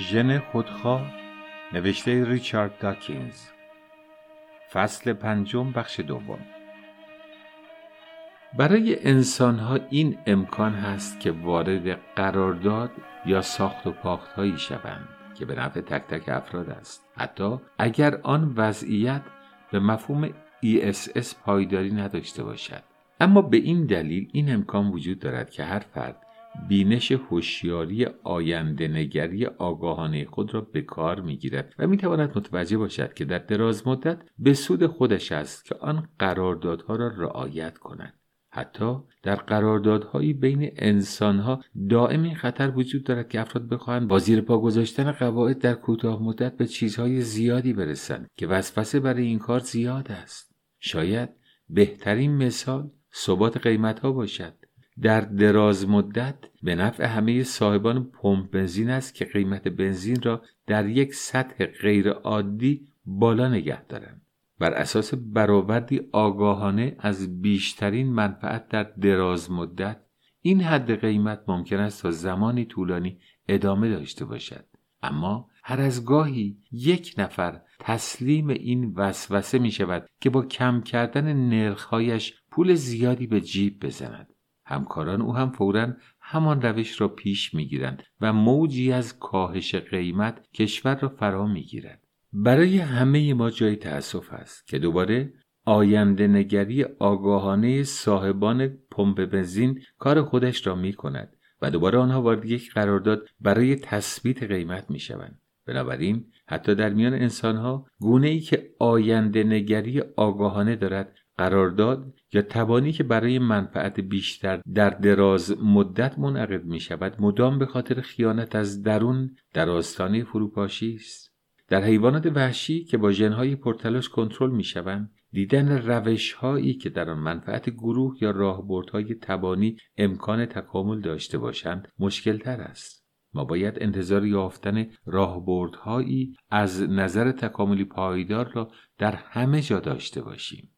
ژن خودخواه نوشته ریچارد داکینز. فصل پنجم بخش دوم. برای انسانها این امکان هست که وارد قرارداد یا ساخت و پاخت هایی شوند که به نفع تک تک افراد است. حتی اگر آن وضعیت به مفهوم ESS پایداری نداشته باشد. اما به این دلیل این امکان وجود دارد که هر فرد بینش هوشیاری آینده نگری آگاهانه خود را به کار می‌گیرد و می‌تواند متوجه باشد که در دراز مدت به سود خودش است که آن قراردادها را رعایت کند. حتی در قراردادهایی بین انسانها دائم این خطر وجود دارد که افراد بخواهند با زیر پا گذاشتن قواعد در کوتاه مدت به چیزهای زیادی برسند که وسوسه برای این کار زیاد است. شاید بهترین مثال ثبات قیمت ها باشد. در دراز مدت به نفع همه صاحبان پمپ بنزین است که قیمت بنزین را در یک سطح غیرعادی بالا نگه دارند. بر اساس برآوردی آگاهانه از بیشترین منفعت در دراز مدت این حد قیمت ممکن است تا زمانی طولانی ادامه داشته باشد. اما هر از گاهی یک نفر تسلیم این وسوسه می شود که با کم کردن نرخهایش پول زیادی به جیب بزند. همکاران او هم فورا همان روش را پیش می‌گیرند و موجی از کاهش قیمت کشور را فرا می‌گیرد برای همه ما جای تأسف است که دوباره آینده نگری آگاهانه صاحبان پمپ بنزین کار خودش را می کند و دوباره آنها وارد یک قرارداد برای تثبیت قیمت می شوند. بنابراین حتی در میان انسانها گونه ای که آینده نگری آگاهانه دارد قرارداد یا توانی که برای منفعت بیشتر در دراز مدت منعقد می شود مدام به خاطر خیانت از درون در آستانه فروپاشی است. در حیوانات وحشی که با ژنهای پرتلاش کنترل می شوند دیدن روش هایی که در آن منفعت گروه یا راهبردهای تبانی امکان تکامل داشته باشند مشکل تر است. ما باید انتظار یافتن راهبردهایی از نظر تکاملی پایدار را در همه جا داشته باشیم.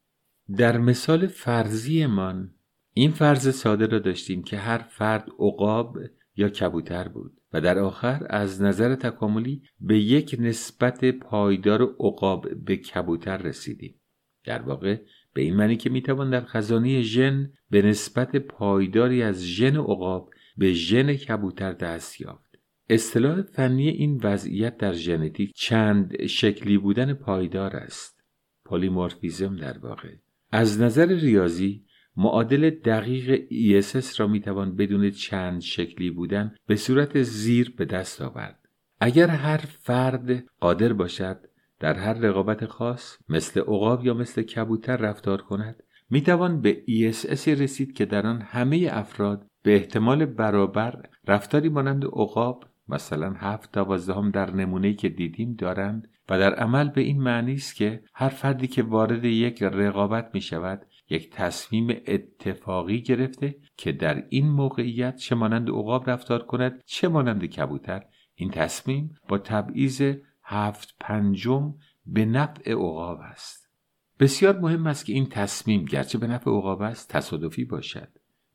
در مثال فرضیمان این فرض ساده را داشتیم که هر فرد عقاب یا کبوتر بود و در آخر از نظر تکاملی به یک نسبت پایدار عقاب به کبوتر رسیدیم. در واقع به این معنی که می‌توان در خزانه ژن به نسبت پایداری از ژن عقاب به ژن کبوتر دست یافت. اصطلاح فنی این وضعیت در ژنتیک چند شکلی بودن پایدار است پلیمورفیزم در واقع از نظر ریاضی معادل دقیق ESS را می‌توان بدون چند شکلی بودن به صورت زیر به دست آورد. اگر هر فرد قادر باشد در هر رقابت خاص مثل عقاب یا مثل کبوتر رفتار کند می‌توان به ESS رسید که در آن همه افراد به احتمال برابر رفتاری مانند عقاب مثلا هفت دوازدهم در نمونه که دیدیم دارند و در عمل به این معنی است که هر فردی که وارد یک رقابت می شود یک تصمیم اتفاقی گرفته که در این موقعیت چه مانند عقاب رفتار کند چه مانند کبوتر این تصمیم با تبعیض هفت پنجم به نفع عقاب است. بسیار مهم است که این تصمیم گرچه به نفع عقاب است تصادفی باشد.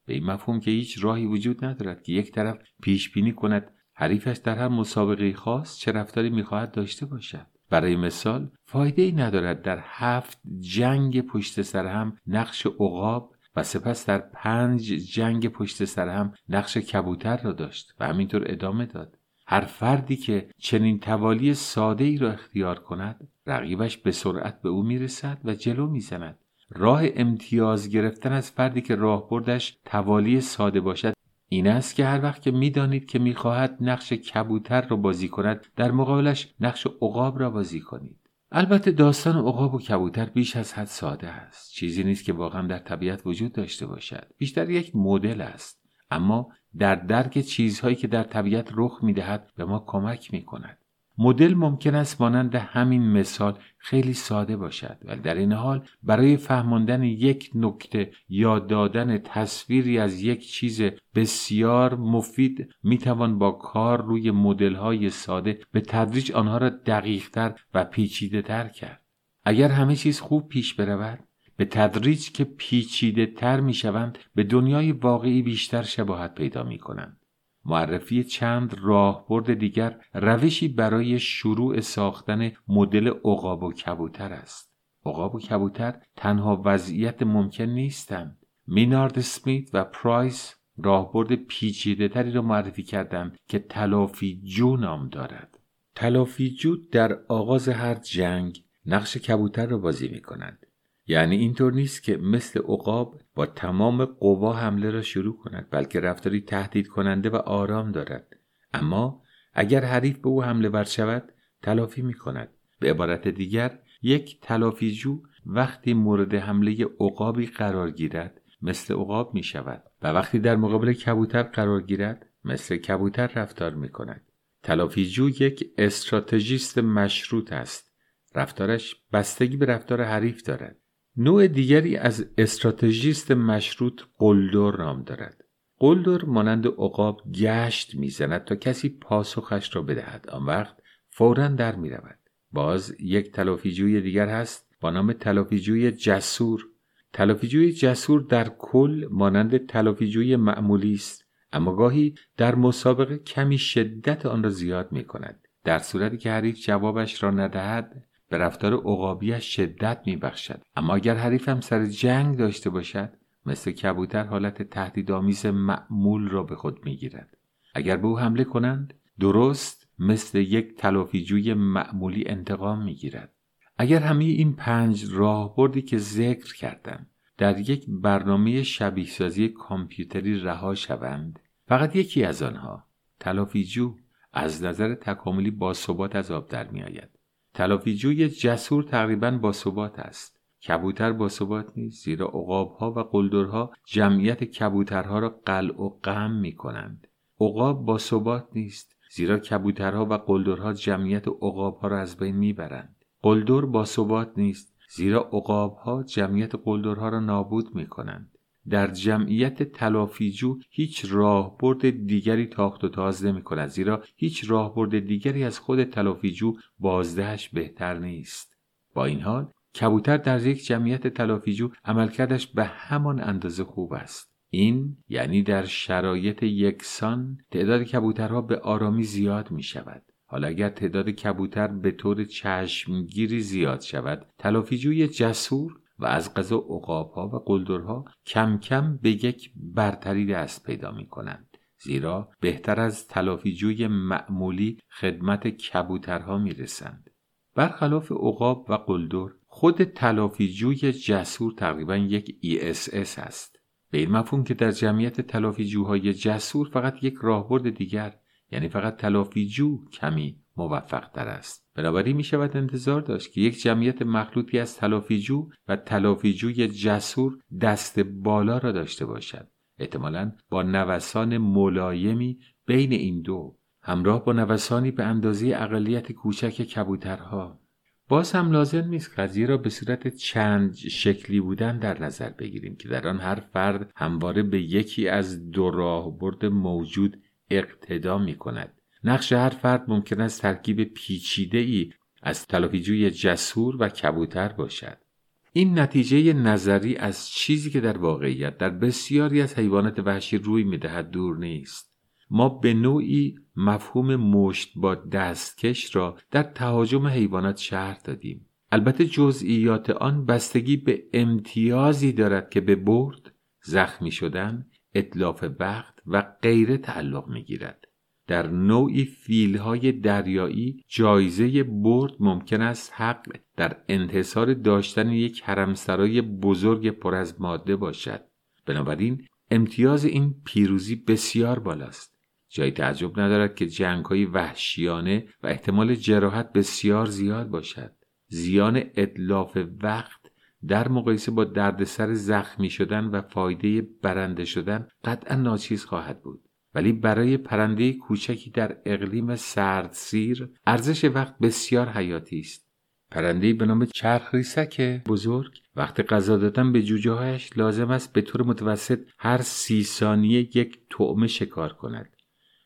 به این مفهوم که هیچ راهی وجود ندارد که یک طرف پیش بینی کند حریفش در هر مسابقه خاص چه رفتاری می‌خواهد داشته باشد. برای مثال فایده ای ندارد در هفت جنگ پشت سر هم نقش عقاب و سپس در پنج جنگ پشت سر هم نقش کبوتر را داشت و همینطور ادامه داد. هر فردی که چنین توالی ساده ای را اختیار کند رقیبش به سرعت به او می‌رسد و جلو می‌زند. راه امتیاز گرفتن از فردی که راهبردش توالی ساده باشد این است که هر وقت که می‌دانید که می‌خواهد نقش کبوتر را بازی کند در مقابلش نقش عقاب را بازی کنید. البته داستان عقاب و کبوتر بیش از حد ساده است. چیزی نیست که واقعا در طبیعت وجود داشته باشد. بیشتر یک مدل است. اما در درک چیزهایی که در طبیعت رخ می‌دهد به ما کمک می‌کند. مدل ممکن است مانند همین مثال خیلی ساده باشد ولی در این حال برای فهماندن یک نکته یا دادن تصویری از یک چیز بسیار مفید می‌توان با کار روی مدل های ساده به تدریج آنها را دقیقتر و پیچیده تر کرد. اگر همه چیز خوب پیش برود به تدریج که پیچیده تر می شوند به دنیای واقعی بیشتر شباهت پیدا می کنند معرفی چند راهبرد دیگر روشی برای شروع ساختن مدل عقاب و کبوتر است. عقاب و کبوتر تنها وضعیت ممکن نیستند. مینارد سمیت و پرایس راهبرد پیچیده تری را معرفی کردند که تلافی جو نام دارد. تلافی جو در آغاز هر جنگ نقش کبوتر را بازی می کنند یعنی اینطور نیست که مثل عقاب با تمام قوا حمله را شروع کند بلکه رفتاری تهدید کننده و آرام دارد. اما اگر حریف به او حمله ور شود تلافی می کند به عبارت دیگر یک تلافیجو وقتی مورد حمله عقابی قرار گیرد مثل عقاب می شود و وقتی در مقابل کبوتر قرار گیرد مثل کبوتر رفتار می کند تلافیجو یک استراتژیست مشروط است. رفتارش بستگی به رفتار حریف دارد. نوع دیگری از استراتژیست مشروط قلدر نام دارد. قلدر مانند عقاب گشت می‌زند تا کسی پاسخش را بدهد. آن وقت فورا در می رود. باز یک تلافیجوی دیگر هست با نام تلافیجوی جسور. تلافیجوی جسور در کل مانند تلافیجوی معمولی است اما گاهی در مسابقه کمی شدت آن را زیاد می کند در صورتی که حریف جوابش را ندهد به رفتار عقابیش شدت می بخشد. اما اگر حریفم سر جنگ داشته باشد مثل کبوتر حالت تهدیدآمیز معمول را به خود می گیرد. اگر به او حمله کنند درست مثل یک تلافیجوی معمولی انتقام می گیرد. اگر همه این پنج راهبردی که ذکر کردم در یک برنامه شبیه سازی کامپیوتری رها شوند فقط یکی از آنها تلافیجو از نظر تکاملی با ثبات از آب در می آید. تلافیجوی جسور تقریبا با ثبات است. کبوتر با ثبات نیست زیرا عقابها و قلدرها جمعیت کبوترها را قلع و قم می کنند عقاب با ثبات نیست زیرا کبوترها و قلدرها جمعیت عقابها را از بین می‌برند. قلدر با ثبات نیست زیرا عقابها جمعیت قلدرها را نابود می کنند در جمعیت تلافیجو هیچ راهبرد دیگری تاخت و تاز نمی کند زیرا هیچ راهبرد دیگری از خود تلافیجو بازدهش بهتر نیست. با این حال کبوتر در یک جمعیت تلافیجو عملکردش به همان اندازه خوب است. این یعنی در شرایط یکسان تعداد کبوترها به آرامی زیاد می شود حالا اگر تعداد کبوتر به طور چشمگیری زیاد شود تلافیجوی جسور و از غذا عقابها و قلدرها کم کم به یک برتری دست پیدا می کنند زیرا بهتر از تلافیجوی معمولی خدمت کبوترها می رسند برخلاف عقاب و قلدر خود تلافیجوی جسور تقریبا یک ESS است. به این مفهوم که در جمعیت تلافیجوهای جسور فقط یک راهبرد دیگر یعنی فقط تلافیجو کمی موفق تر است. بنابراین می شود انتظار داشت که یک جمعیت مخلوطی از تلافیجو و تلافیجوی جسور دست بالا را داشته باشد. احتمالا با نوسان ملایمی بین این دو همراه با نوسانی به اندازه اقلیت کوچک کبوترها. باز هم لازم نیست قضیه را به صورت چند شکلی بودن در نظر بگیریم که در آن هر فرد همواره به یکی از دو راهبرد موجود اقتدا می کند. نقش هر فرد ممکن است ترکیب پیچیده ای از تلافیجوی جسور و کبوتر باشد. این نتیجه نظری از چیزی که در واقعیت در بسیاری از حیوانات وحشی روی می‌دهد دور نیست. ما به نوعی مفهوم مشت با دستکش را در تهاجم حیوانات شهر دادیم. البته جزئیات آن بستگی به امتیازی دارد که به برد زخمی شدن اطلاف وقت و غیره تعلق می گیرد. در نوعی فیلهای دریایی جایزه برد ممکن است حق در انحصار داشتن یک حرمسرای بزرگ پر از ماده باشد. بنابراین امتیاز این پیروزی بسیار بالاست. جای تعجب ندارد که جنگ های وحشیانه و احتمال جراحت بسیار زیاد باشد. زیان اطلاف وقت در مقایسه با دردسر زخمی شدن و فایده برنده شدن قطعا ناچیز خواهد بود. ولی برای پرنده کوچکی در اقلیم سردسیر ارزش وقت بسیار حیاتی است. پرنده به نام چرخ ریسک بزرگ وقت غذا دادن به جوجه هایش لازم است به طور متوسط هر سی ثانیه یک طعمه شکار کند.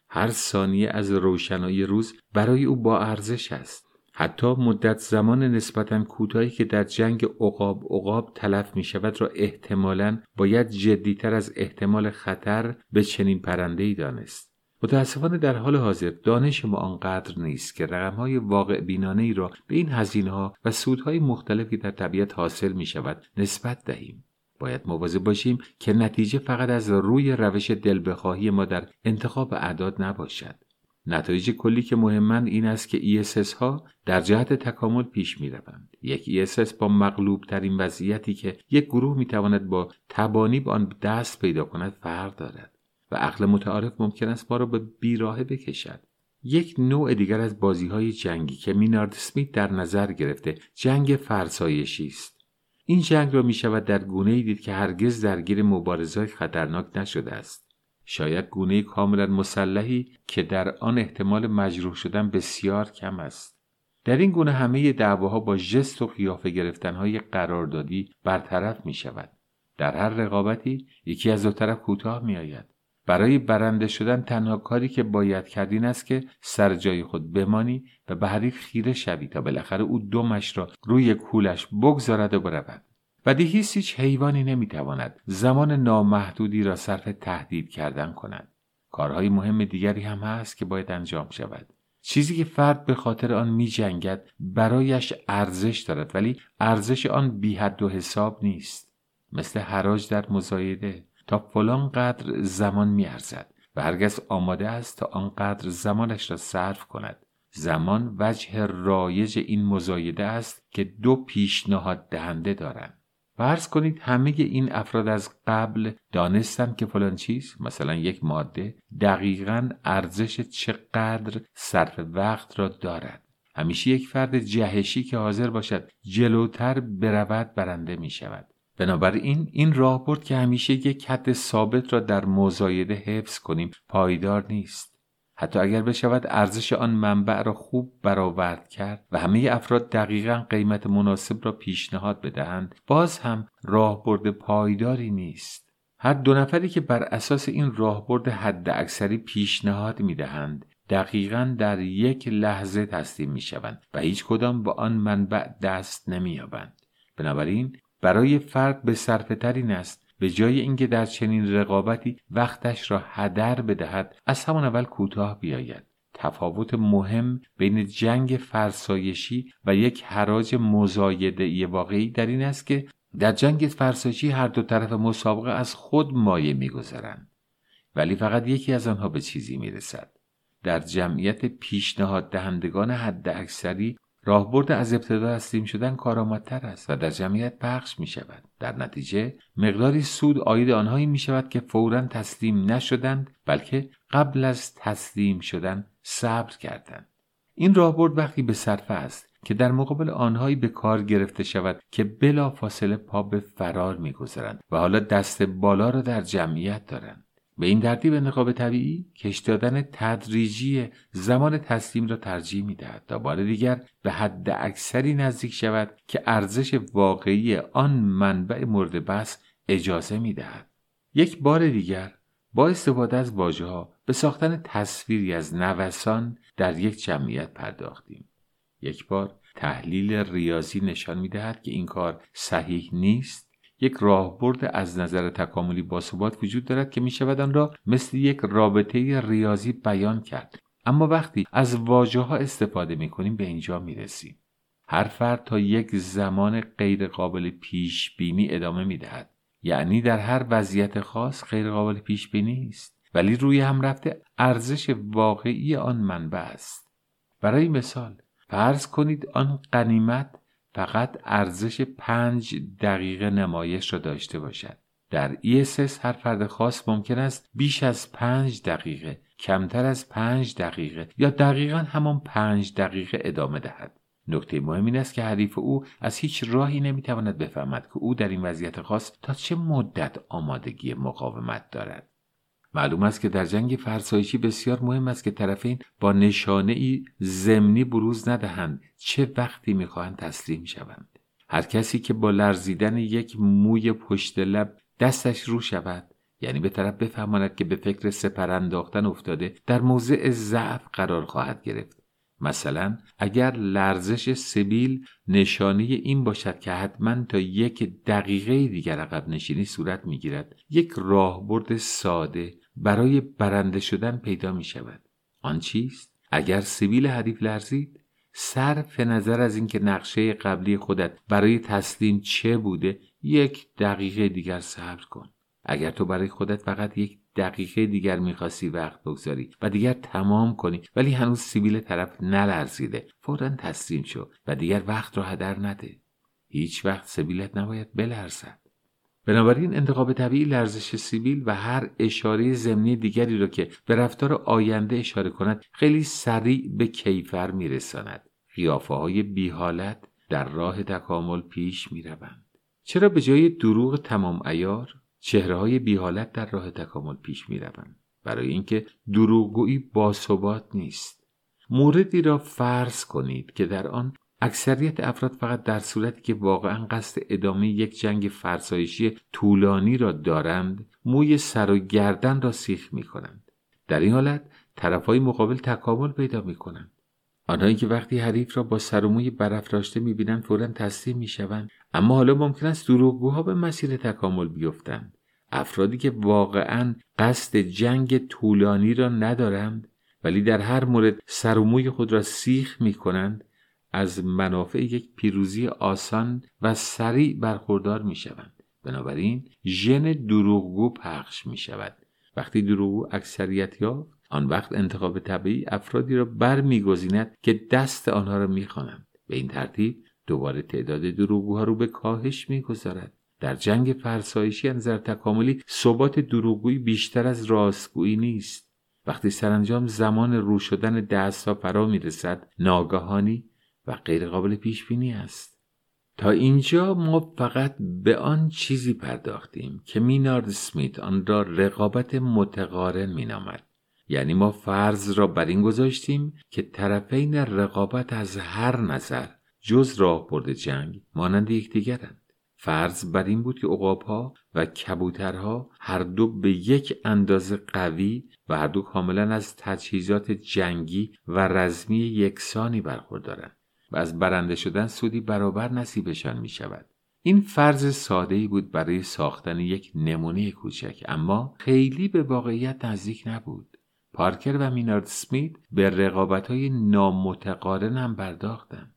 هر ثانیه از روشنایی روز برای او با ارزش است. حتی مدت زمان نسبتا کوتاهی که در جنگ عقاب عقاب تلف می شود را احتمالا باید جدیتر از احتمال خطر به چنین پرنده ای دانست متاسفانه در حال حاضر دانش ما آنقدر نیست که رقمهای واقع بینانه ای را به این هزینه ها و سودهای مختلفی در طبیعت حاصل می شود نسبت دهیم. باید مواظب باشیم که نتیجه فقط از روی روش دل بخواهی ما در انتخاب اعداد نباشد. نتایج کلی که مهمند این است که ESS ها در جهت تکامل پیش می روند. یک ESS با مغلوب ترین وضعیتی که یک گروه می تواند با تبانی به آن دست پیدا کند فرق دارد و عقل متعارف ممکن است ما را به بیراهه بکشد. یک نوع دیگر از بازی های جنگی که مینارد سمیت در نظر گرفته جنگ فرسایشی است. این جنگ را می شود در گونه دید که هرگز درگیر مبارزه خطرناک نشده است. شاید گونه کاملا مسلحی که در آن احتمال مجروح شدن بسیار کم است. در این گونه همه دعواها با جست و قیافه گرفتنهای قراردادی برطرف می شود. در هر رقابتی یکی از دو طرف کوتاه می آید. برای برنده شدن تنها کاری که باید کرد این است که سر جای خود بمانی و به حریف خیره شوی تا بالاخره او دمش را روی کولش بگذارد و برود و دیهیست هیچ حیوانی نمی‌تواند زمان نامحدودی را صرف تهدید کردن کند. کارهای مهم دیگری هم هست که باید انجام شود. چیزی که فرد به خاطر آن می جنگد برایش ارزش دارد ولی ارزش آن بی حد و حساب نیست. مثل حراج در مزایده تا فلان قدر زمان می ارزد و هرگز آماده است تا آنقدر زمانش را صرف کند. زمان وجه رایج این مزایده است که دو پیشنهاد دهنده دارند. فرض کنید همه این افراد از قبل دانستند که فلان چیز مثلا یک ماده دقیقا ارزش چقدر صرف وقت را دارد. همیشه یک فرد جهشی که حاضر باشد جلوتر برود برنده می شود. بنابراین این راه برد که همیشه یک حد ثابت را در مزایده حفظ کنیم. پایدار نیست. حتی اگر بشود ارزش آن منبع را خوب برآورد کرد و همه افراد دقیقا قیمت مناسب را پیشنهاد بدهند باز هم راهبرد پایداری نیست هر دو نفری که بر اساس این راهبرد حد اکثری پیشنهاد می دهند دقیقا در یک لحظه تسلیم می شوند و هیچ کدام به آن منبع دست نمی یابند. بنابراین برای فرد به صرف ترین است به جای اینکه در چنین رقابتی وقتش را هدر بدهد از همان اول کوتاه بیاید. تفاوت مهم بین جنگ فرسایشی و یک حراج مزایده واقعی در این است که در جنگ فرسایشی هر دو طرف مسابقه از خود مایه میگذرند ولی فقط یکی از آنها به چیزی می‌رسد. در جمعیت پیشنهاد دهندگان حد اکثری راهبرد از ابتدا تسلیم شدن کارآمدتر است و در جمعیت پخش می شود. در نتیجه مقداری سود آید آنهایی می شود که فورا تسلیم نشدند بلکه قبل از تسلیم شدن صبر کردند. این راهبرد وقتی به صرفه است که در مقابل آنهایی به کار گرفته شود که بلا فاصله پا به فرار می‌گذارند و حالا دست بالا را در جمعیت دارند به این ترتیب انتخاب طبیعی کش دادن تدریجی زمان تسلیم را ترجیح می‌دهد تا بار دیگر به حد اکثری نزدیک شود که ارزش واقعی آن منبع مورد بحث اجازه می‌دهد. یک بار دیگر با استفاده از واژه ها به ساختن تصویری از نوسان در یک جمعیت پرداختیم. یک بار تحلیل ریاضی نشان می‌دهد که این کار صحیح نیست. یک راهبرد از نظر تکاملی باثبات وجود دارد که می شود آن را مثل یک رابطه ریاضی بیان کرد اما وقتی از واجه ها استفاده می کنیم به اینجا می رسیم. هر فرد تا یک زمان غیر قابل پیش بینی ادامه می دهد. یعنی در هر وضعیت خاص غیر قابل پیش بینی است ولی روی هم رفته ارزش واقعی آن منبع است برای مثال فرض کنید آن قنیمت فقط ارزش پنج دقیقه نمایش را داشته باشد. در ESS هر فرد خاص ممکن است بیش از پنج دقیقه کمتر از پنج دقیقه یا دقیقا همان پنج دقیقه ادامه دهد. نکته مهم این است که حریف او از هیچ راهی نمی‌تواند بفهمد که او در این وضعیت خاص تا چه مدت آمادگی مقاومت دارد. معلوم است که در جنگ فرسایشی بسیار مهم است که طرفین با نشانه ای زمینی بروز ندهند. چه وقتی می‌خواهند تسلیم شوند؟ هر کسی که با لرزیدن یک موی پشت لب دستش رو شود یعنی به طرف بفهماند که به فکر سپر انداختن افتاده در موضع ضعف قرار خواهد گرفت. مثلا اگر لرزش سبیل نشانه این باشد که حتما تا یک دقیقه دیگر عقب نشینی صورت می‌گیرد یک راهبرد ساده برای برنده شدن پیدا می شود. آن چیست؟ اگر سبیل حریف لرزید صرف نظر از اینکه نقشه قبلی خودت برای تسلیم چه بوده یک دقیقه دیگر صبر کن. اگر تو برای خودت فقط یک دقیقه دیگر می‌خواستی وقت بگذاری و دیگر تمام کنی ولی هنوز سیبیل طرف نلرزیده فورا تسلیم شو و دیگر وقت را هدر نده. هیچ وقت سبیلت نباید بلرزد. بنابراین انتخاب طبیعی لرزش سیبیل و هر اشاره ضمنی دیگری را که به رفتار آینده اشاره کند خیلی سریع به کیفر میرساند. قیافه های بیحالت در راه تکامل پیش می‌روند. چرا به جای دروغ تمام ایار چهره های بیحالت در راه تکامل پیش می‌روند؟ برای اینکه دروغگویی باثبات نیست. موردی را فرض کنید که در آن اکثریت افراد فقط در صورتی که واقعا قصد ادامه یک جنگ فرسایشی طولانی را دارند موی سر و گردن را سیخ می کنند. در این حالت طرفهای مقابل تکامل پیدا می کنند. آنهایی که وقتی حریف را با سر و موی برافراشته می بینند فورا تسلیم می شوند اما حالا ممکن است دروغگوها به مسیر تکامل بیفتند. افرادی که واقعا قصد جنگ طولانی را ندارند ولی در هر مورد سر و موی خود را سیخ می کنند از منافع یک پیروزی آسان و سریع برخوردار می شوند. بنابراین ژن دروغگو پخش می شود. وقتی دروغگو اکثریت یافت آن وقت انتخاب طبیعی افرادی را برمیگزیند که دست آنها را می‌خوانند به این ترتیب دوباره تعداد دروغگوها رو به کاهش می‌گذارد در جنگ فرسایشی نظر تکاملی ثبات دروغگویی بیشتر از راستگویی نیست وقتی سرانجام زمان رو شدن دست فرا می‌رسد ناگهانی و غیرقابل پیش بینی است. تا اینجا ما فقط به آن چیزی پرداختیم که مینارد سمیت آن را رقابت متقارن مینامد. یعنی ما فرض را بر این گذاشتیم که طرفین رقابت از هر نظر جز راه برد جنگ مانند یکدیگرند. فرض بر این بود که عقابها و کبوترها هر دو به یک اندازه قوی و هر دو کاملا از تجهیزات جنگی و رزمی یکسانی برخوردارند. و از برنده شدن سودی برابر نصیبشان می شود. این فرض ساده ای بود برای ساختن یک نمونه کوچک اما خیلی به واقعیت نزدیک نبود. پارکر و مینارد سمیت به رقابت های نامتقارن هم پرداختند.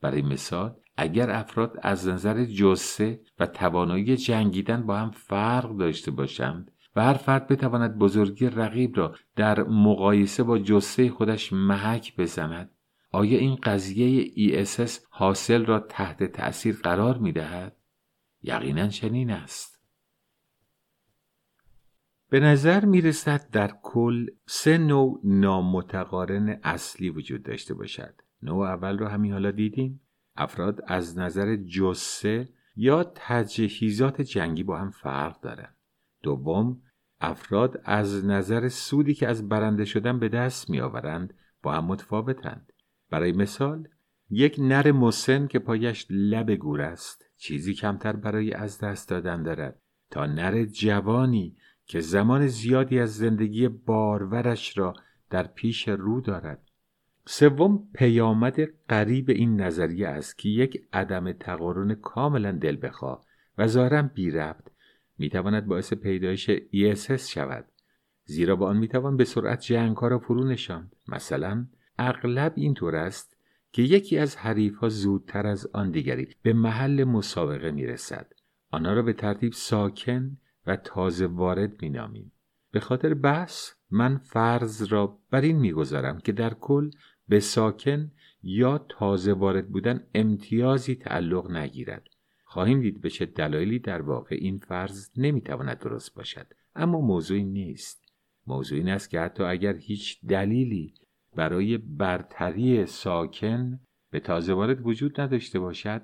برای مثال اگر افراد از نظر جسه و توانایی جنگیدن با هم فرق داشته باشند و هر فرد بتواند بزرگی رقیب را در مقایسه با جسه خودش محک بزند آیا این قضیه ESS حاصل را تحت تأثیر قرار می دهد؟ یقینا چنین است. به نظر می رسد در کل سه نوع نامتقارن اصلی وجود داشته باشد. نوع اول رو همین حالا دیدیم. افراد از نظر جسه یا تجهیزات جنگی با هم فرق دارند. دوم افراد از نظر سودی که از برنده شدن به دست می آورند با هم متفاوتند. برای مثال یک نر مسن که پایش لب گور است چیزی کمتر برای از دست دادن دارد. تا نر جوانی که زمان زیادی از زندگی بارورش را در پیش رو دارد. سوم پیامد قریب این نظریه است که یک عدم تقارن کاملا دل بخواه و ظاهرا بی ربط می‌تواند باعث پیدایش ESS شود. زیرا با آن می‌توان به سرعت جنگ را فرو نشاند. مثلا اغلب اینطور است که یکی از حریف ها زودتر از آن دیگری به محل مسابقه می رسد. آنها را به ترتیب ساکن و تازه وارد می نامیم. به خاطر بحث من فرض را بر این می‌گذارم که در کل به ساکن یا تازه وارد بودن امتیازی تعلق نگیرد. خواهیم دید به چه دلایلی در واقع این فرض نمی‌تواند درست باشد اما موضوعی نیست موضوع این است که حتی اگر هیچ دلیلی برای برتری ساکن به تازه وارد وجود نداشته باشد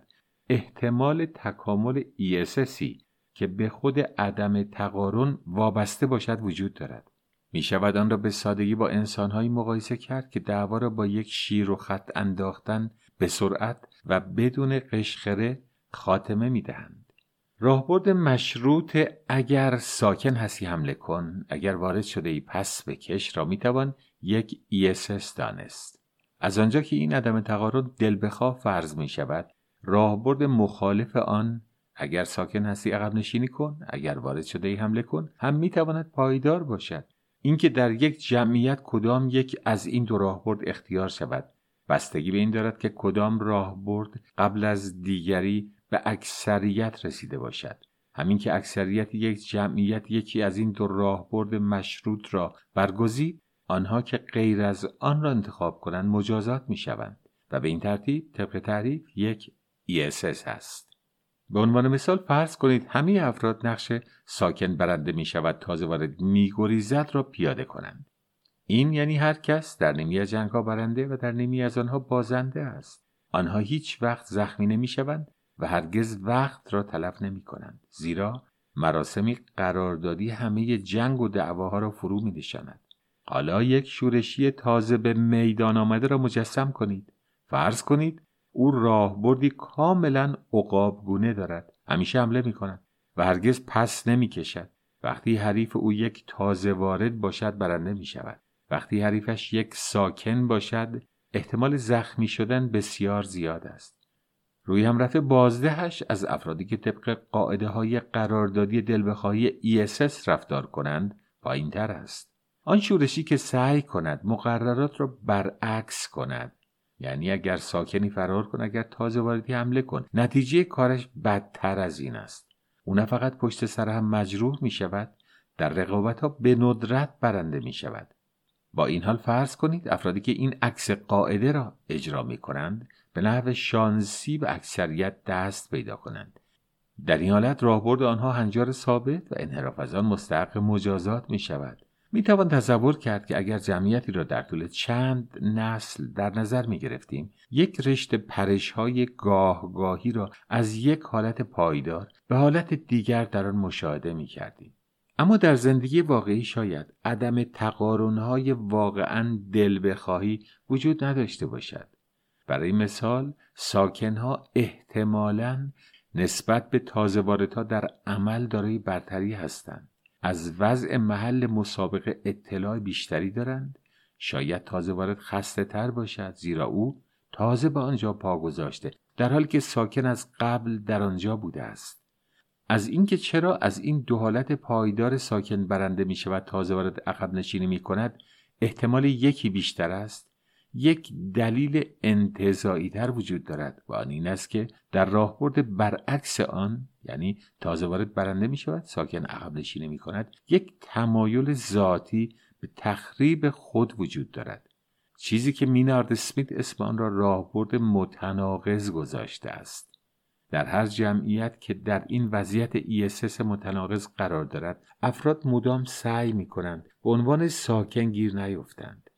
احتمال تکامل ایسسی که به خود عدم تقارن وابسته باشد وجود دارد می شود آن را به سادگی با انسانهایی مقایسه کرد که دعوا را با یک شیر و خط انداختن به سرعت و بدون قشخره خاتمه می دهند. راهبرد مشروط اگر ساکن هستی حمله کن اگر وارد شده ای پس به کش را می توان یک ESS دانست. از آنجا که این عدم تقارن دل بخواه فرض می شود راهبرد مخالف آن اگر ساکن هستی عقب نشینی کن اگر وارد شده ای حمله کن هم می تواند پایدار باشد. اینکه در یک جمعیت کدام یک از این دو راهبرد اختیار شود. بستگی به این دارد که کدام راهبرد قبل از دیگری به اکثریت رسیده باشد. همین که اکثریت یک جمعیت یکی از این دو راهبرد مشروط را برگزید آنها که غیر از آن را انتخاب کنند مجازات می شوند و به این ترتیب طبق تعریف یک ESS هست. به عنوان مثال فرض کنید همه افراد نقش ساکن برنده می شود تازه وارد می گریزد را پیاده کنند. این یعنی هر کس در نیمی از جنگ ها برنده و در نیمی از آنها بازنده است. آنها هیچ وقت زخمی نمی شوند و هرگز وقت را تلف نمی کنند زیرا مراسمی قراردادی همه جنگ و دعواها را فرو می نشاند. حالا یک شورشی تازه به میدان آمده را مجسم کنید. فرض کنید او راهبردی کاملا عقابگونه دارد. همیشه حمله می کند و هرگز پس نمی کشد وقتی حریف او یک تازه وارد باشد برنده می شود وقتی حریفش یک ساکن باشد احتمال زخمی شدن بسیار زیاد است. روی هم رفته بازدهش از افرادی که طبق قاعده های قراردادی دل بخواهی ESS رفتار کنند پایین تر است. آن شورشی که سعی کند مقررات را برعکس کند. یعنی اگر ساکنی فرار کن اگر تازه واردی حمله کن. نتیجه کارش بدتر از این است. او نه فقط پشت سر هم مجروح می شود در رقابت ها به ندرت برنده می شود. با این حال فرض کنید افرادی که این عکس قاعده را اجرا می کنند به نحو شانسی به اکثریت دست پیدا کنند. در این حالت راهبرد آنها هنجار ثابت و انحراف از آن مستحق مجازات می شود. می توان تصور کرد که اگر جمعیتی را در طول چند نسل در نظر می گرفتیم یک رشته پرش های گاهگاهی را از یک حالت پایدار به حالت دیگر در آن مشاهده می کردیم. اما در زندگی واقعی شاید عدم های واقعا دل بخواهی وجود نداشته باشد. برای مثال ساکنها احتمالاً نسبت به تازه در عمل دارای برتری هستند. از وضع محل مسابقه اطلاع بیشتری دارند. شاید تازه وارد خسته تر باشد زیرا او تازه به آنجا پا گذاشته در حالی که ساکن از قبل در آنجا بوده است. از اینکه چرا از این دو حالت پایدار ساکن برنده می شود تازه وارد عقب نشینی می کند احتمال یکی بیشتر است. یک دلیل انتظایی تر وجود دارد و آن این است که در راهبرد برعکس آن یعنی تازه وارد برنده می شود ساکن عقب نشینی می کند یک تمایل ذاتی به تخریب خود وجود دارد. چیزی که مینارد اسمیت اسم آن را راهبرد متناقض گذاشته است. در هر جمعیت که در این وضعیت ESS متناقض قرار دارد افراد مدام سعی می کنند به عنوان ساکن گیر نیفتند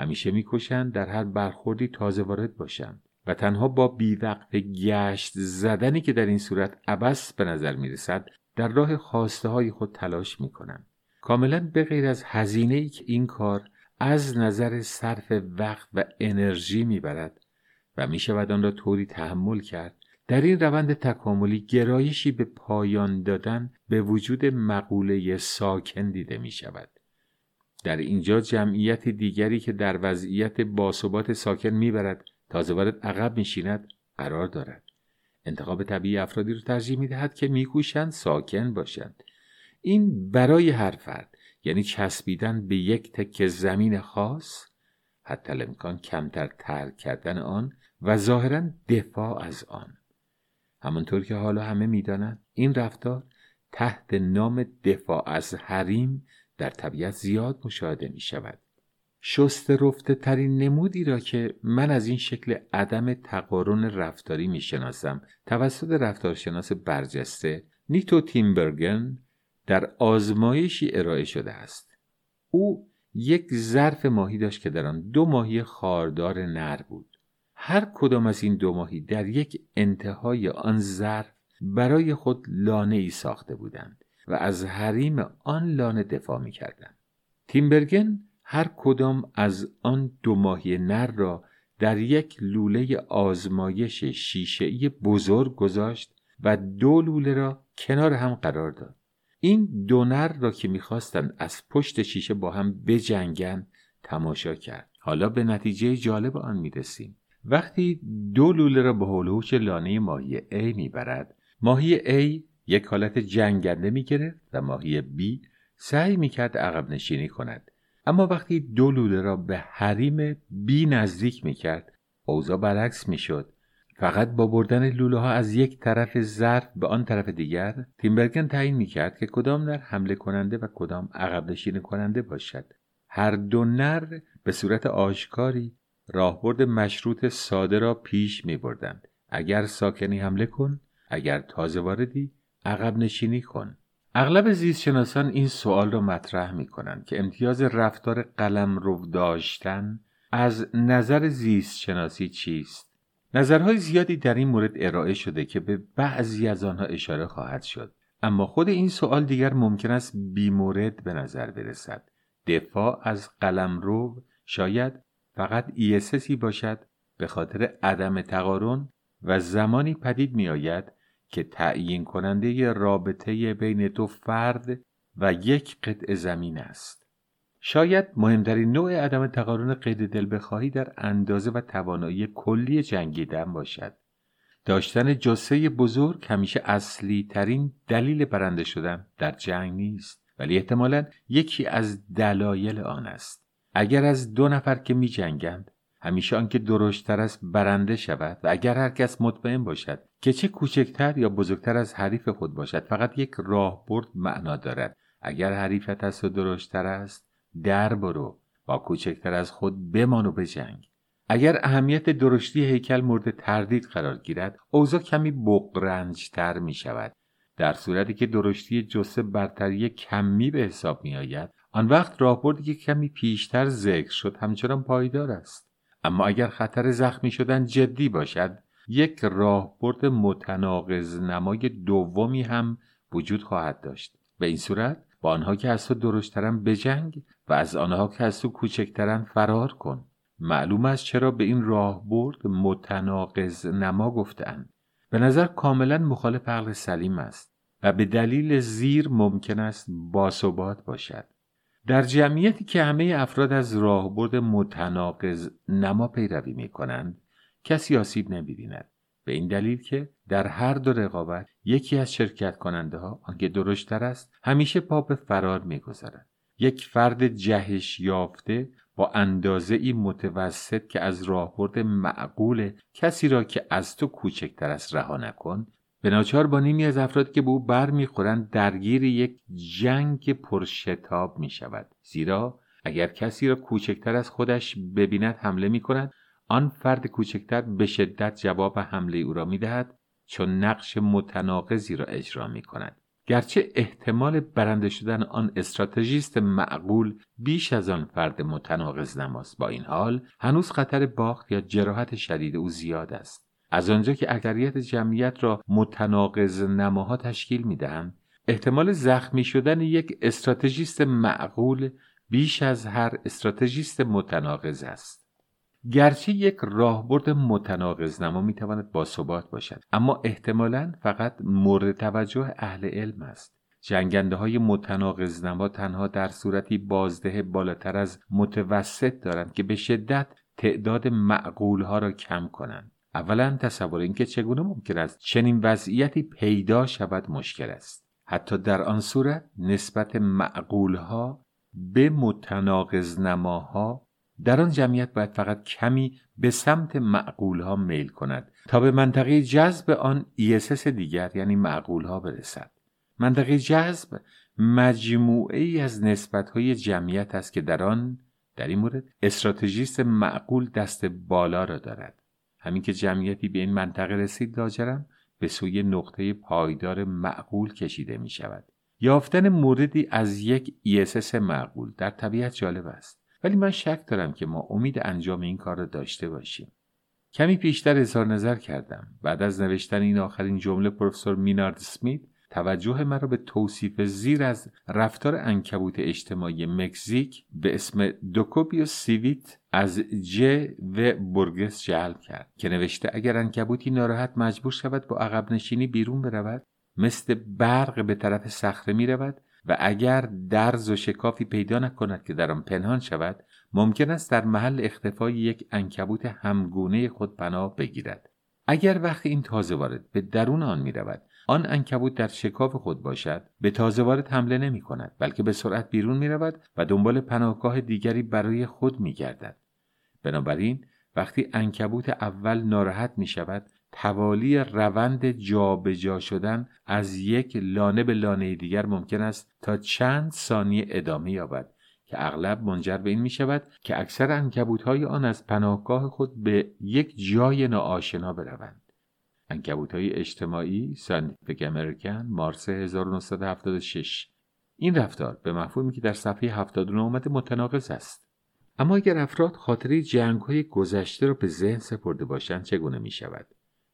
همیشه می‌کشند در هر برخوردی تازه وارد باشند و تنها با بیوقت گشت زدنی که در این صورت عبس به نظر می‌رسد در راه خواسته های خود تلاش می‌کنند کاملا به غیر از هزینه ای که این کار از نظر صرف وقت و انرژی می‌برد و می‌شود آن را طوری تحمل کرد در این روند تکاملی گرایشی به پایان دادن به وجود مقوله ساکن دیده می شود. در اینجا جمعیت دیگری که در وضعیت باثبات ساکن می‌برد تازه وارد عقب میشیند قرار دارد. انتخاب طبیعی افرادی رو ترجیح می‌دهد که میکوشند ساکن باشند. این برای هر فرد یعنی چسبیدن به یک تک زمین خاص حتی الامکان کمتر ترک کردن آن و ظاهرا دفاع از آن. همانطور که حالا همه می‌دانند این رفتار تحت نام دفاع از حریم در طبیعت زیاد مشاهده می شود. شست رفته ترین نمودی را که من از این شکل عدم تقارن رفتاری می شناسم توسط رفتارشناس برجسته نیتو تیمبرگن در آزمایشی ارائه شده است. او یک ظرف ماهی داشت که در آن دو ماهی خاردار نر بود. هر کدام از این دو ماهی در یک انتهای آن ظرف برای خود لانه ای ساخته بودند. و از حریم آن لانه دفاع می کردن. تیمبرگن هر کدام از آن دو ماهی نر را در یک لوله آزمایش شیشه‌ای بزرگ گذاشت و دو لوله را کنار هم قرار داد. این دو نر را که می‌خواستند از پشت شیشه با هم بجنگند تماشا کرد. حالا به نتیجه جالب آن می‌رسیم وقتی دو لوله را به هلوش لانه ماهی A می‌برد ماهی A یک حالت جنگنده می‌گرفت و ماهی B سعی می‌کرد عقب نشینی کند. اما وقتی دو لوله را به حریم B نزدیک می‌کرد اوضاع برعکس می‌شد. فقط با بردن لوله ها از یک طرف ظرف به آن طرف دیگر تیمبرگن تعیین می‌کرد که کدام نر حمله کننده و کدام عقب نشینی کننده باشد. هر دو نر به صورت آشکاری راهبرد مشروط ساده را پیش می بردند. اگر ساکنی حمله کن اگر تازه واردی عقب نشینی کن. اغلب زیستشناسان این سوال را مطرح می کنند که امتیاز رفتار قلم رو داشتن از نظر زیست شناسی چیست؟ نظرهای زیادی در این مورد ارائه شده که به بعضی از آنها اشاره خواهد شد. اما خود این سوال دیگر ممکن است بیمورد به نظر برسد. دفاع از قلم رو شاید فقط ایسسی باشد به خاطر عدم تقارن و زمانی پدید می آید که تعیین کننده رابطه بین دو فرد و یک قطع زمین است. شاید مهمترین نوع عدم تقارن قید دل بخواهی در اندازه و توانایی کلی جنگیدن باشد. داشتن جسه بزرگ همیشه اصلی ترین دلیل برنده شدن در جنگ نیست ولی احتمالا یکی از دلایل آن است. اگر از دو نفر که می جنگند همیشه آنکه درشتتر است برنده شود و اگر هر کس مطمئن باشد که چه کوچکتر یا بزرگتر از حریف خود باشد فقط یک راهبرد معنا دارد. اگر حریفت است و درشتتر است در برو. با کوچکتر از خود بمان و بجنگ. اگر اهمیت درشتی هیکل مورد تردید قرار گیرد اوضاع کمی بقرنجتر می شود در صورتی که درشتی جسه برتری کمی به حساب می آید آن وقت راهبردی که کمی پیشتر ذکر شد همچنان پایدار است. اما اگر خطر زخمی شدن جدی باشد یک راهبرد متناقض نمای دومی هم وجود خواهد داشت. به این صورت با آنها که از تو درشترن بجنگ و از آنها که از تو کوچکترن فرار کن. معلوم است چرا به این راهبرد متناقض نما گفتند به نظر کاملا مخالف عقل سلیم است و به دلیل زیر ممکن است باثبات باشد. در جمعیتی که همه افراد از راهبرد متناقض نما پیروی می کنند کسی آسیب نمی بیند. به این دلیل که در هر دو رقابت یکی از شرکت کننده ها آنکه درشتر است همیشه پا به فرار می‌گذارد یک فرد جهش یافته با اندازه ای متوسط که از راهبرد معقول کسی را که از تو کوچکتر است رها نکن به ناچار با نیمی از افراد که به او بر می‌خورند درگیر یک جنگ پرشتاب می شود زیرا اگر کسی را کوچکتر از خودش ببیند حمله می کند آن فرد کوچکتر به شدت جواب حمله او را می دهد چون نقش متناقضی را اجرا می کند گرچه احتمال برنده شدن آن استراتژیست معقول بیش از آن فرد متناقض نماست. با این حال هنوز خطر باخت یا جراحت شدید او زیاد است. از آنجا که اکثریت جمعیت را متناقض نماها تشکیل می دهند احتمال زخمی شدن یک استراتژیست معقول بیش از هر استراتژیست متناقض است. گرچه یک راهبرد متناقض نما می تواند با ثبات باشد اما احتمالا فقط مورد توجه اهل علم است. جنگنده های متناقض نما تنها در صورتی بازده بالاتر از متوسط دارند که به شدت تعداد معقول ها را کم کنند. اولا تصور اینکه چگونه ممکن است چنین وضعیتی پیدا شود مشکل است. حتی در آن صورت نسبت معقولها به متناقض نماها در آن جمعیت باید فقط کمی به سمت معقولها میل کند تا به منطقه جذب آن ESS دیگر یعنی معقولها برسد. منطقه جذب مجموعه ای از نسبت های جمعیت است که در آن در این مورد استراتژیست معقول دست بالا را دارد. همین که جمعیتی به این منطقه رسید لاجرم به سوی نقطه پایدار معقول کشیده می شود. یافتن موردی از یک ESS معقول در طبیعت جالب است ولی من شک دارم که ما امید انجام این کار را داشته باشیم. کمی پیشتر اظهار نظر کردم بعد از نوشتن این آخرین جمله پروفسور مینارد اسمیت توجه مرا به توصیف زیر از رفتار انکبوت اجتماعی مکزیک به اسم Oecobius civitas از ج و برگس جلب کرد که نوشته اگر انکبوتی ناراحت مجبور شود با عقب نشینی بیرون برود مثل برق به طرف صخره می رود و اگر درز و شکافی پیدا نکند که در آن پنهان شود ممکن است در محل اختفای یک انکبوت همگونه خود پناه بگیرد. اگر وقتی این تازه وارد به درون آن می رود آن انکبوت در شکاف خود باشد به تازه وارد حمله نمی کند بلکه به سرعت بیرون می رود و دنبال پناهگاه دیگری برای خود می گردد بنابراین وقتی انکبوت اول ناراحت می شود توالی روند جابجا جا شدن از یک لانه به لانه دیگر ممکن است تا چند ثانیه ادامه یابد که اغلب منجر به این می شود که اکثر انکبوت های آن از پناهگاه خود به یک جای ناآشنا بروند. انکبوت های اجتماعی Scientific American مارس 1976 این رفتار به مفهومی که در صفحه 79 آمده متناقض است. اما اگر افراد خاطره جنگ های گذشته را به ذهن سپرده باشند چگونه می شود؟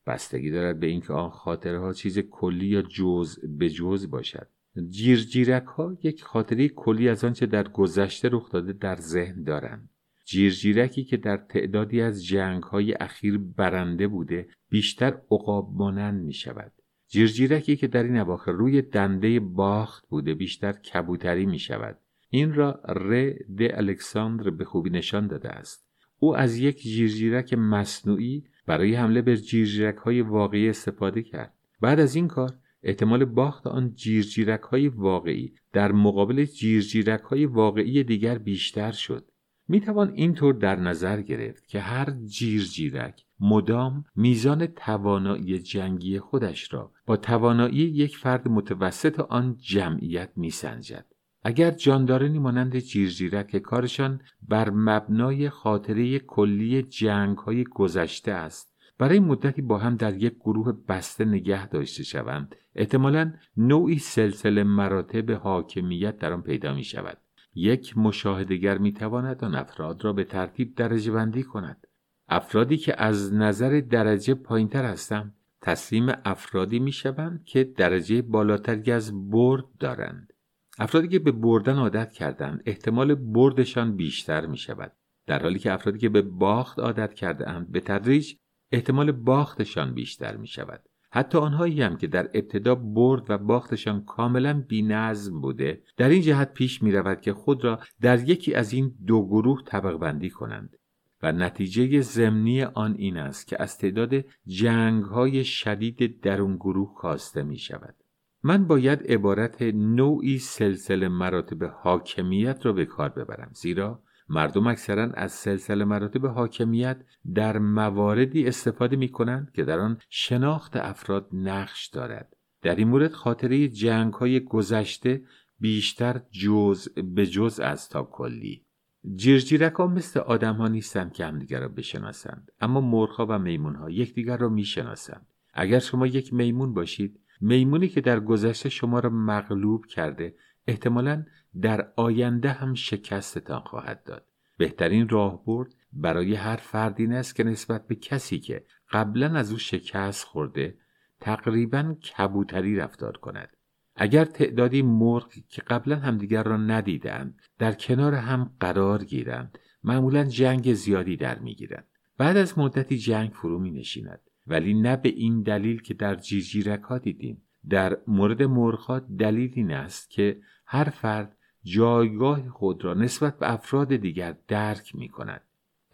بستگی دارد به اینکه آن خاطره ها چیز کلی یا جز به جز باشد. جیرجیرک ها یک خاطره کلی از آنچه در گذشته رخ داده در ذهن دارند. جیرجیرکی که در تعدادی از جنگ های اخیر برنده بوده بیشتر عقاب مانند می شود. جیرجیرکی که در این اواخر روی دنده باخت بوده بیشتر کبوتری می شود. این را ر د الکساندر به خوبی نشان داده است. او از یک جیرجیرک مصنوعی برای حمله به جیرجیرک های واقعی استفاده کرد. بعد از این کار احتمال باخت آن جیرجیرک های واقعی در مقابل جیرجیرک های واقعی دیگر بیشتر شد. می توان اینطور در نظر گرفت که هر جیرجیرک مدام میزان توانایی جنگی خودش را با توانایی یک فرد متوسط آن جمعیت میسنجد. اگر جاندارانی مانند جیرجیرک که کارشان بر مبنای خاطره کلی جنگ های گذشته است برای مدتی با هم در یک گروه بسته نگه داشته شوند احتمالا نوعی سلسله مراتب حاکمیت در آن پیدا می شود یک مشاهدگر می تواند آن افراد را به ترتیب درجه بندی کند افرادی که از نظر درجه پایینتر هستند تسلیم افرادی می شوند که درجه بالاتری از برد دارند. افرادی که به بردن عادت کردند احتمال بردشان بیشتر می شود در حالی که افرادی که به باخت عادت کرده اند به تدریج احتمال باختشان بیشتر می شود حتی آنهایی هم که در ابتدا برد و باختشان کاملا بینظم بوده در این جهت پیش می رود که خود را در یکی از این دو گروه طبق بندی کنند. و نتیجه زمینی آن این است که از تعداد جنگ های شدید در اون گروه کاسته می شود من باید عبارت نوعی سلسله مراتب حاکمیت را به کار ببرم زیرا مردم اکثرا از سلسله مراتب حاکمیت در مواردی استفاده می کنند که در آن شناخت افراد نقش دارد. در این مورد خاطره جنگ های گذشته بیشتر جز به جز از تا کلی. جیرجیرک ها مثل آدم ها نیستند که همدیگر را بشناسند اما مرغ و میمون ها یکدیگر را می‌شناسند. اگر شما یک میمون باشید میمونی که در گذشته شما را مغلوب کرده احتمالا در آینده هم شکستتان خواهد داد. بهترین راهبرد برای هر فرد این است که نسبت به کسی که قبلا از او شکست خورده تقریبا کبوتری رفتار کند. اگر تعدادی مرغ که قبلا همدیگر را ندیدند در کنار هم قرار گیرند معمولا جنگ زیادی در می‌گیرند بعد از مدتی جنگ فرو می نشیند ولی نه به این دلیل که در جیجیرک ها دیدیم در مورد مرغ دلیل این است که هر فرد جایگاه خود را نسبت به افراد دیگر درک می کند.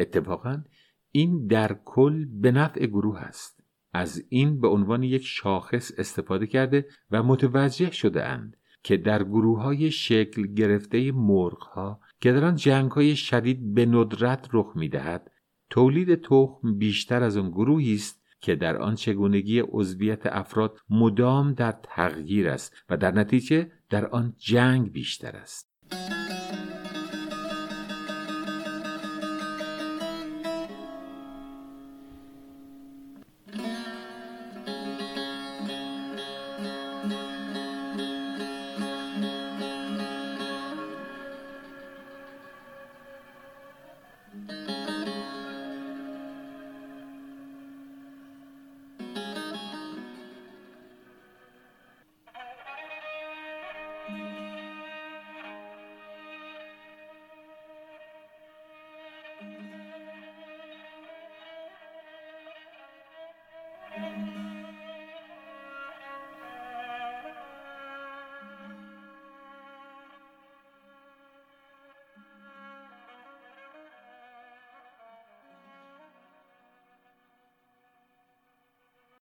اتفاقا این در کل به نفع گروه است. از این به عنوان یک شاخص استفاده کرده و متوجه شده اند که در گروه های شکل گرفته مرغ ها که در آن جنگ های شدید به ندرت رخ می دهد تولید تخم بیشتر از آن گروهی است که در آن چگونگی عضویت افراد مدام در تغییر است و در نتیجه در آن جنگ بیشتر است.